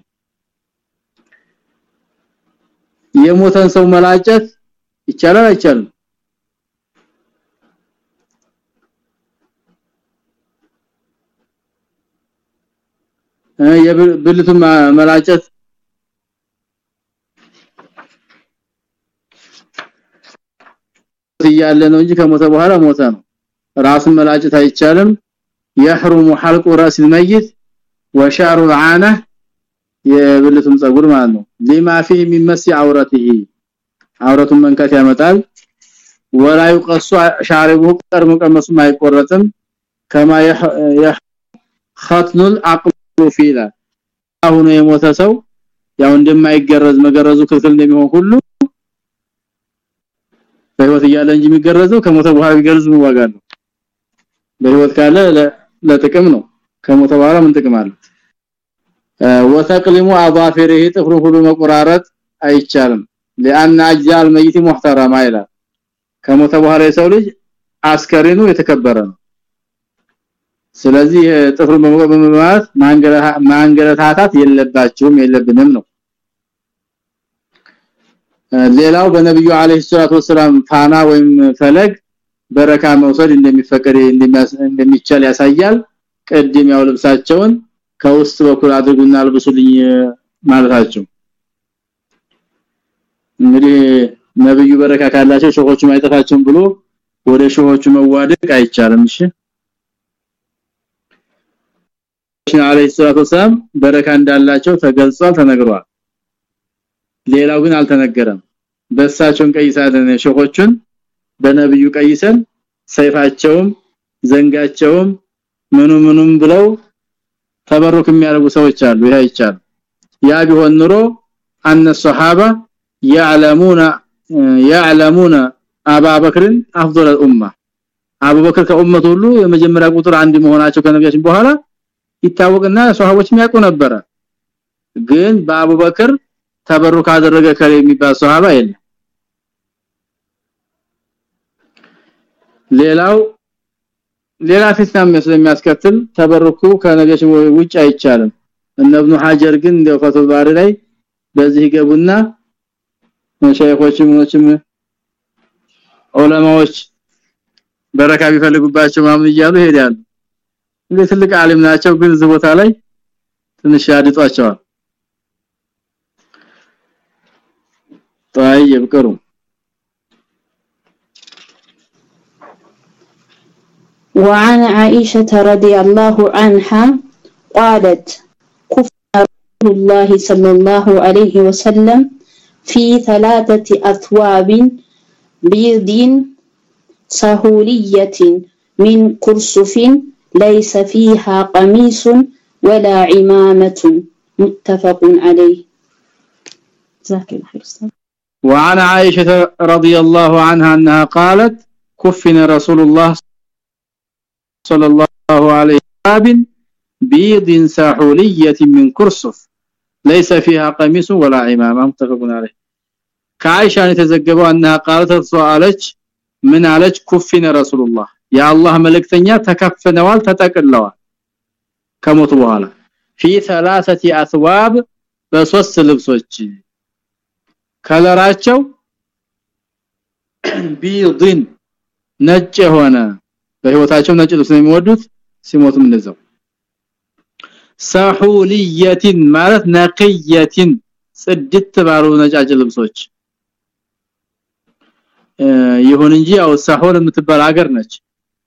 የሞተን ሰው መላጨት ይቻላል አይቻልም የብልቱን መላጨት እያለ ነው እንጂ ከሞተ በኋላ ሞተ ነው ራሱን መላጨት አይቻልም يحرم حلق راس الميت وشعر العانه የብልቱም ጸጉር ማለት ነው لما فيه من مس عورته አውረቱን መንካት ያመጣል ولا يقص شعره قرم ቀመሱም አይቆረጥም كما ختن العقل فيلا አሁን የሞተ ሰው ያው እንደማይገረዝ መገረዙ ክልክል እንደሚሆን ሁሉ በህይወት እያለ እንጂ የሚገረዘው ከሞተ በኋላ ቢገርዝ ዋጋ ነው በህይወት ካለ ለጥቅም ነው ከሞተ በኋላ ምን ጥቅም አለው ወተቅሊሙ አባፈሪሂ ጥፍሩ ሁሉ መቆራረጥ አይቻልም لان اجزاء الميت محترمه ይላል ከሞተ በኋላ የሰው ልጅ አስከሬኑ የተከበረ ነው ስለዚህ ጥፍሩ በመቆራረጥ ማንገረታታት የለባቸውም የለብንም ነው ሌላው በነብዩ አለይሂ ሰላቱ ወሰለም ፋና ወይም ፈለግ በረካ መውሰድ እንደሚፈቀድ እንደሚቻል ያሳያል ቅድም ያው ልብሳቸውን ከውስጥ በኩል አድርጉና አልብሱልኝ ማለታቸው። እንግዲህ ነብዩ በረካ ካላቸው ሸሆቹ ማይጠፋቸውም ብሎ ወደ ሸሆቹ መዋደቅ አይቻልም። እሺ። አለይሂ በረካ እንዳላቸው ተገልጿል ተነግሯል። ሌላው ግን አልተነገረም። በእሳቸውን ቀይሳለን ሸሆቹን በነብዩ ቀይሰን ሰይፋቸውም ዘንጋቸውም ምኑ ምኑም ብለው ተበሩክ የሚያደርጉ ሰዎች አሉ ይሄ ይቻል ያ ቢሆን ኑሮ አነ الصحابه يعلمون يعلمون ابا بكر افضل الامه አቡ በክር ከኡመት ሁሉ የመጀመሪያ ቁጥር አንድ መሆናቸው ከነቢያችን በኋላ ይታወቅና ሷሃቦች የሚያውቁ ነበረ ግን በአቡ በክር ተበሩክ አደረገ ከለ የሚባል ሷሃባ የለም ሌላው ሌላ ፊትናም ስለሚያስከትል ተበሩኩ ከነቢያችን ውጭ አይቻልም እነ ኢብኑ ሐጀር ግን እንደው ፈተል ባሪ ላይ በዚህ ገቡና ሸይኾችም ሞችም ዑለማዎች በረካ ቢፈልጉባቸው ማምን እያሉ ይሄዳሉ እንዴ ትልቅ ዓሊም ናቸው ግን እዚህ ቦታ ላይ ትንሽ ያድጧቸዋል طيب ቅሩ وعن عائشة رضي الله عنها قالت كفنا رسول الله صلى الله عليه وسلم في ثلاثة أثواب بيض سهولية من كرسف ليس فيها قميص ولا عمامة متفق عليه. جزاك الله خير وعن عائشة رضي الله عنها أنها قالت كفن رسول الله صلى الله عليه باب بيض ساحوليه من كرسف ليس فيها قميص ولا عمامه متفق عليه كعائشه يتزجبوا انها قالت سؤالت من علج كفنا رسول الله يا الله ملكتنيا تكفنوال تتقلوا ከሞት በኋላ في ثلاثه اثواب በሶስት ልብሶች ከለራቸው ቢድን ነጭ ሆነ በህይወታቸው ነጭ ልብስ ነው የሚወዱት ሲሞቱም እንደዛው። ሰሁሊየቲን ማለት ነቅየቲን ጽድት ባሉ ነጫጭ ልብሶች። ይሁን እንጂ ያው ሳሁል የምትባል ሀገር ነች።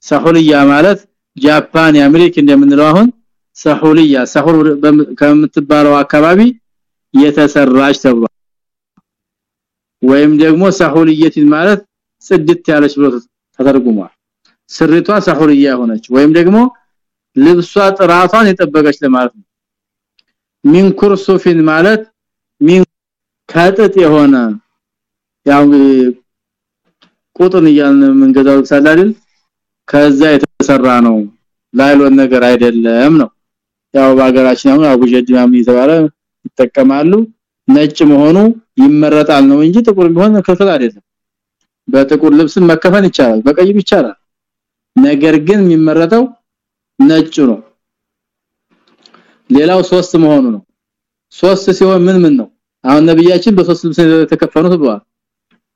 ሳሁልያ ማለት ጃፓን የአሜሪካ እንደምንለው አሁን ሳሁልያ ሳሁል ከምትባለው አካባቢ የተሰራች ተብሏል። ወይም ደግሞ ሳሁልየቲን ማለት ጽድት ያለች ብሎ ተተርጉሟል ስሪቷ ሳሁልያ ሆነች ወይም ደግሞ ልብሷ ጥራቷን የጠበቀች ለማለት ነው። ሚን ኩርሱፊን ማለት ሚን ከጥጥ የሆነ ያው ቁጥን እያልን መንገዛው ሳላልን ከዛ የተሰራ ነው። ላይሎን ነገር አይደለም ነው። ያው በአገራችን አሁን አቡጀድ ማምን የተባለ ይጠቀማሉ። ነጭ መሆኑ ይመረጣል ነው እንጂ ጥቁር ቢሆን ክልክል አይደለም። በጥቁር ልብስ መከፈን ይቻላል በቀይም ይቻላል ነገር ግን የሚመረጠው ነጭ ነው። ሌላው ሶስት መሆኑ ነው። ሶስት ሲሆን ምን ምን ነው? አሁን ነብያችን በሶስት ልብስ የተከፈኑት ብለዋል።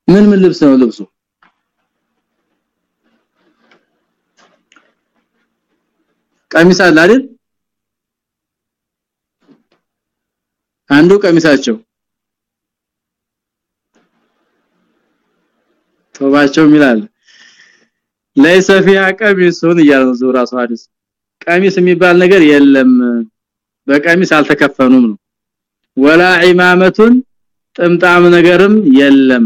ምን ምን ልብስ ነው ልብሱ? ቀሚስ አለ አይደል? አንዱ ቀሚሳቸው ተባቸው ይላል ለይሰ ፊያ ቀሚሱን እያለ ነው ራሱ ሐዲስ ቀሚስ የሚባል ነገር የለም በቀሚስ አልተከፈኑም ነው ወላ ኢማመቱን ጥምጣም ነገርም የለም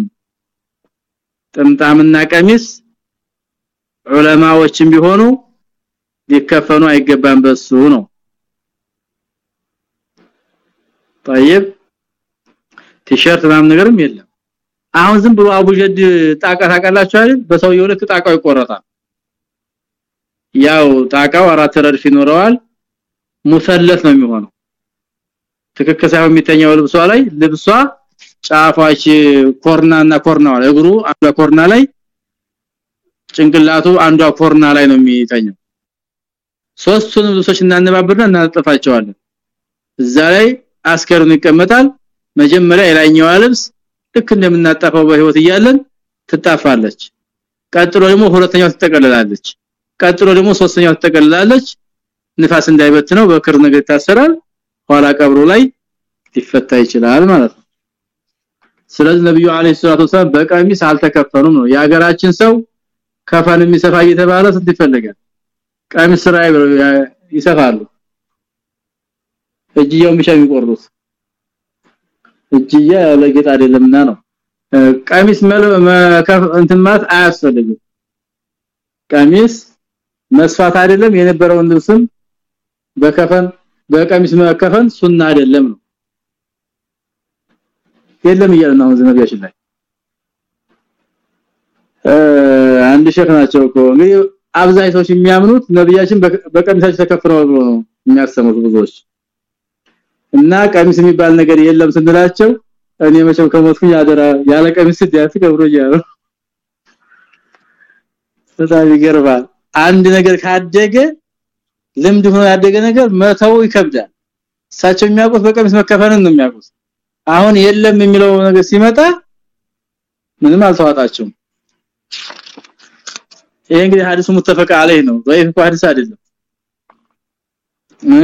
ጥምጣምና ቀሚስ ዑለማዎችም ቢሆኑ ሊከፈኑ አይገባም በሱ ነው طيب ቲሸርት ምናምን ነገርም የለም አሁን ዝም ብሎ አቡጀድ ጣቃ ታቃላችሁ አይደል? በሰውየው ልክ ጣቃው ይቆረጣል። ያው ጣቃው አራት ረድፍ ይኖረዋል። ሙሰለት ነው የሚሆነው። ትክክል ሳይሆን የሚተኛው ልብሷ ላይ ልብሷ ጫፋች corner ና corner ኡ እግሩ አንዷ corner ላይ ጭንቅላቱ አንዷ corner ላይ ነው የሚተኛው። ሶስቱን ልብሶች እናነባብርና እናጠፋቸዋለን። እዛ ላይ አስከሬኑ ይቀመጣል። መጀመሪያ የላይኛው ልብስ ልክ እንደምናጠፋው በህይወት እያለን ትጣፋለች ቀጥሎ ደግሞ ሁለተኛው ትጠቀልላለች። ቀጥሎ ደግሞ ሶስተኛው ትጠቀልላለች። ንፋስ እንዳይበትነው በክር ነገር ይታሰራል። ኋላ ቀብሩ ላይ ሊፈታ ይችላል ማለት ነው። ስለዚህ ነብዩ አለይሂ ሰላቱ ወሰለም በቀሚስ አልተከፈኑም ነው። የሀገራችን ሰው ከፈን የሚሰፋ እየተባለ ስንት ይፈልጋል? ቀሚስ ስራ ይሰፋሉ። እጅየው ምሻ የሚቆርጡት እጅያ ለጌጥ አይደለምና ነው። ቀሚስ እንትን ማለት አያስፈልግም። ቀሚስ መስፋት አይደለም የነበረውን ልብስም በከፈን በቀሚስ መከፈን ሱና አይደለም ነው። የለም እያልን አሁን ነብያችን ላይ። አንድ ሸክ ናቸው እኮ። እንግዲህ ሰዎች የሚያምኑት ነብያችን በቀሚሳቸው ተከፍነዋል ብሎ ነው የሚያስተምሩት ብዙዎች እና ቀሚስ የሚባል ነገር የለም ስንላቸው እኔ መቼም ከሞትኩኝ አደረ ያለ ቀሚስ ዲያት ገብሮኛ ነው በጣም ይገርማል። አንድ ነገር ካደገ ልምድ ሆኖ ያደገ ነገር መተው ይከብዳል። እሳቸው የሚያውቁት በቀሚስ መከፈንን ነው የሚያውቁት። አሁን የለም የሚለው ነገር ሲመጣ ምንም አልተዋጣቸውም ይሄ እንግዲህ ሐዲሱ ሙተፈቅ አለይ ነው። ወይ ሐዲስ አይደለም።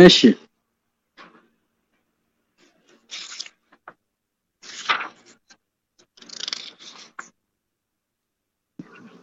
እሺ።